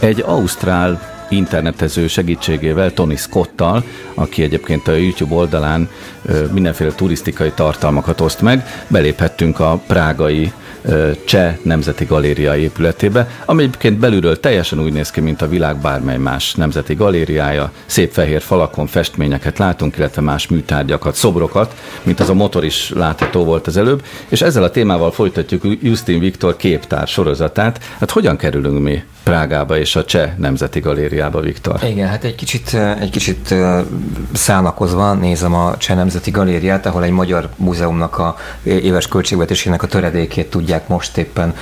Egy ausztrál internetező segítségével, Tony Scottal, aki egyébként a YouTube oldalán mindenféle turisztikai tartalmakat oszt meg, beléphettünk a prágai Cseh Nemzeti Galéria épületébe, ami egyébként belülről teljesen úgy néz ki, mint a világ bármely más nemzeti galériája. Szép fehér falakon festményeket látunk, illetve más műtárgyakat, szobrokat, mint az a motor is látható volt az előbb, és ezzel a témával folytatjuk Justin Viktor képtár sorozatát. Hát hogyan kerülünk mi Prágába és a Cseh Nemzeti Galériába, Viktor. Igen, hát egy kicsit, egy kicsit szánakozva nézem a Cseh Nemzeti Galériát, ahol egy magyar múzeumnak a éves költségvetésének a töredékét tudják most éppen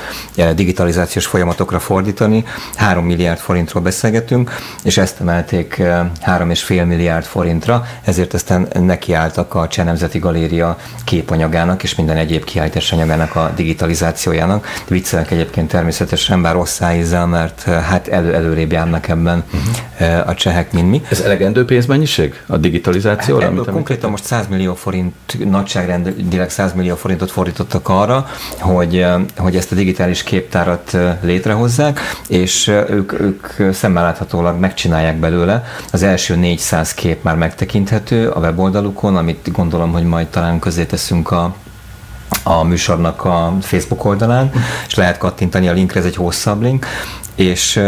digitalizációs folyamatokra fordítani. 3 milliárd forintról beszélgetünk, és ezt emelték 3,5 milliárd forintra, ezért aztán nekiálltak a Cseh Nemzeti Galéria képanyagának és minden egyéb kiállítás anyagának a digitalizációjának. Viccelek egyébként természetesen, bár rossz mert hát elő, előrébb járnak ebben uh-huh. a csehek, mint mi. Ez elegendő pénzmennyiség a digitalizációra? Hát amit konkrétan most 100 millió forint, nagyságrendileg 100 millió forintot fordítottak arra, hogy, hogy ezt a digitális képtárat létrehozzák, és ők, ők szemmel láthatólag megcsinálják belőle. Az első 400 kép már megtekinthető a weboldalukon, amit gondolom, hogy majd talán közé teszünk a a műsornak a Facebook oldalán, és lehet kattintani a linkre, ez egy hosszabb link, és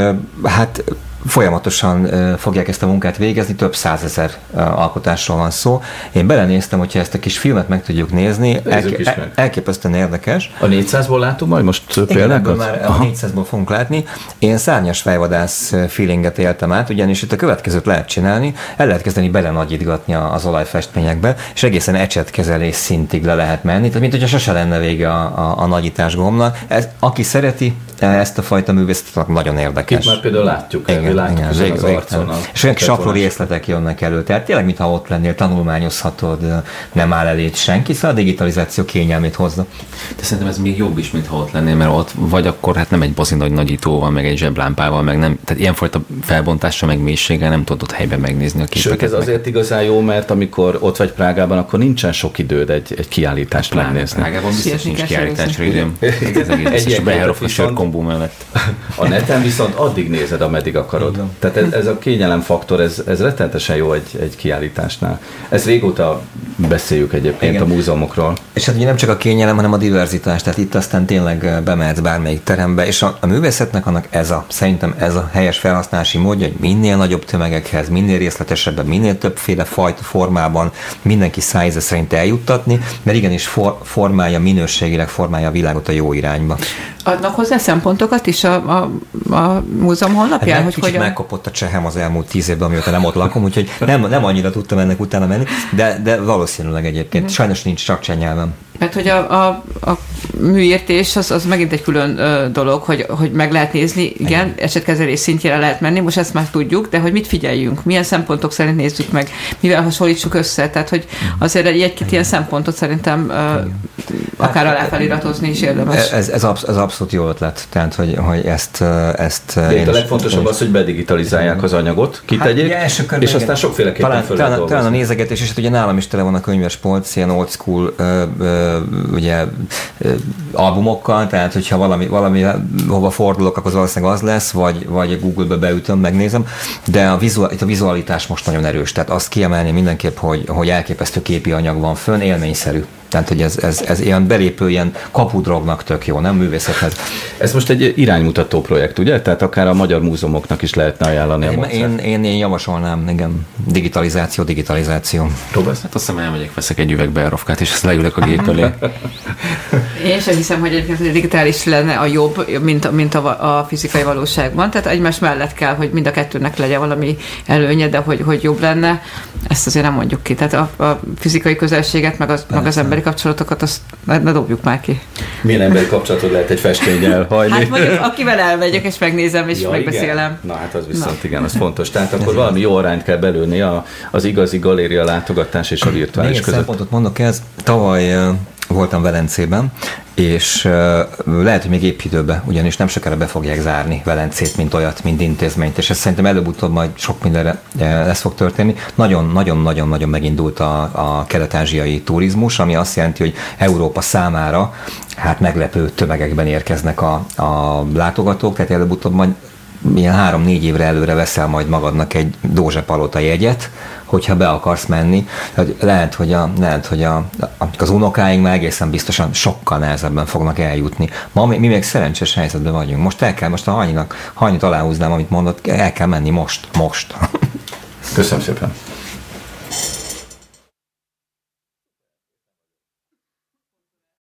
hát folyamatosan fogják ezt a munkát végezni, több százezer alkotásról van szó. Én belenéztem, hogyha ezt a kis filmet meg tudjuk nézni, elké- elképesztően érdekes. A 400-ból látunk majd most példákat? már a 400-ból fogunk látni. Én szárnyas fejvadász feelinget éltem át, ugyanis itt a következőt lehet csinálni, el lehet kezdeni belenagyítgatni az olajfestményekbe, és egészen ecsetkezelés szintig le lehet menni, tehát mint hogyha sose lenne vége a, a, a nagyítás gombnak. Ez, aki szereti ezt a fajta művészetet, nagyon érdekes. Itt már például látjuk. Igen, látjuk igen, az arcon. És olyan kis apró részletek jönnek elő. Tehát tényleg, mintha ott lennél, tanulmányozhatod, nem áll elé senki, szóval a digitalizáció kényelmét hozza. De szerintem ez még jobb is, mintha ott lennél, mert ott vagy akkor hát nem egy bazi nagy nagyítóval, meg egy zseblámpával, meg nem, tehát ilyenfajta felbontásra, meg mélységgel nem tudod ott helyben megnézni a képeket. Sőt, ez meg. azért igazán jó, mert amikor ott vagy Prágában, akkor nincsen sok időd egy, egy kiállítást megnézni. Prágában biztos nincs kiállításra időm. Ez egész egy a kombó mellett. A neten viszont addig nézed, ameddig akarod. Igen. Tehát ez, ez a kényelem faktor, ez, ez rettenetesen jó egy, egy kiállításnál. Ez régóta beszéljük egyébként Igen. a múzeumokról. És hát ugye nem csak a kényelem, hanem a diverzitás. Tehát itt aztán tényleg bemehetsz bármelyik terembe, és a, a művészetnek annak ez a, szerintem ez a helyes felhasználási módja, hogy minél nagyobb tömegekhez, minél részletesebben, minél többféle fajta formában mindenki szájéze szerint eljuttatni, mert igenis for, formálja, minőségileg formálja a világot a jó irányba. Adnak hozzá szempontokat is a, a, a múzeum honlapján? Hát hogy kicsit hogyan... megkapott a csehem az elmúlt tíz évben, amióta nem ott lakom, úgyhogy nem, nem annyira tudtam ennek utána menni, de, de valószínűleg egyébként. Mm. Sajnos nincs csak cseh nyelven. Mert hogy a, a, a műértés az, az megint egy külön ö, dolog, hogy, hogy meg lehet nézni, igen, igen, esetkezelés szintjére lehet menni, most ezt már tudjuk, de hogy mit figyeljünk, milyen szempontok szerint nézzük meg, mivel hasonlítsuk össze, tehát hogy mhm. azért egy-két ilyen szempontot szerintem ö, akár hát, aláfeliratozni is érdemes. Ez, ez, absz- ez abszolút jó ötlet, tehát hogy, hogy ezt, ezt de itt a legfontosabb az, hogy bedigitalizálják az anyagot, kitegyék, hát, és aztán sokféleképpen talán, talán, talán a nézegetés, és hát ugye nálam is tele van a könyves polc, ilyen old school ö, ö, ugye albumokkal, tehát hogyha valami, valami hova fordulok, akkor az valószínűleg az lesz, vagy, vagy Google-be beütöm, megnézem, de a, vizual, itt a vizualitás most nagyon erős, tehát azt kiemelni mindenképp, hogy, hogy elképesztő képi anyag van fönn, élményszerű. Tehát, hogy ez, ez, ez ilyen belépő, ilyen kapudrognak tök jó, nem művészethez. Ez most egy iránymutató projekt, ugye? Tehát akár a magyar múzeumoknak is lehetne ajánlani én, a én, én, én javasolnám, igen, digitalizáció, digitalizáció. Próbálsz? Hát azt hiszem elmegyek, veszek egy üveg bearovkát, és ezt leülök a gép elé. én sem hiszem, hogy egyébként a digitális lenne a jobb, mint, mint a, a fizikai valóságban. Tehát egymás mellett kell, hogy mind a kettőnek legyen valami előnye, de hogy, hogy jobb lenne, ezt azért nem mondjuk ki. Tehát a, a fizikai közelséget, meg az, meg az ember emberi kapcsolatokat, azt ne, ne dobjuk már ki. Milyen emberi kapcsolatot lehet egy festménnyel hajni? Hát mondjuk, akivel elmegyek és megnézem és ja, megbeszélem. Igen? Na hát az viszont Na. igen, az fontos. Tehát akkor valami jó arányt kell belőni a, az igazi galéria látogatás és a virtuális Még között. szempontot mondok ez. Tavaly voltam Velencében, és lehet, hogy még épp időben, ugyanis nem sokára be fogják zárni Velencét, mint olyat, mint intézményt, és ez szerintem előbb-utóbb majd sok mindenre lesz fog történni. Nagyon-nagyon-nagyon-nagyon megindult a, a kelet-ázsiai turizmus, ami azt jelenti, hogy Európa számára hát meglepő tömegekben érkeznek a, a látogatók, tehát előbb-utóbb majd ilyen három-négy évre előre veszel majd magadnak egy Dózse Palota jegyet, hogyha be akarsz menni. Tehát lehet, hogy, a, lehet, hogy a, az unokáink már egészen biztosan sokkal nehezebben fognak eljutni. Ma mi, mi még szerencsés helyzetben vagyunk. Most el kell, most a hanynak, hanyit aláhúznám, amit mondott, el kell menni most, most. Köszönöm szépen.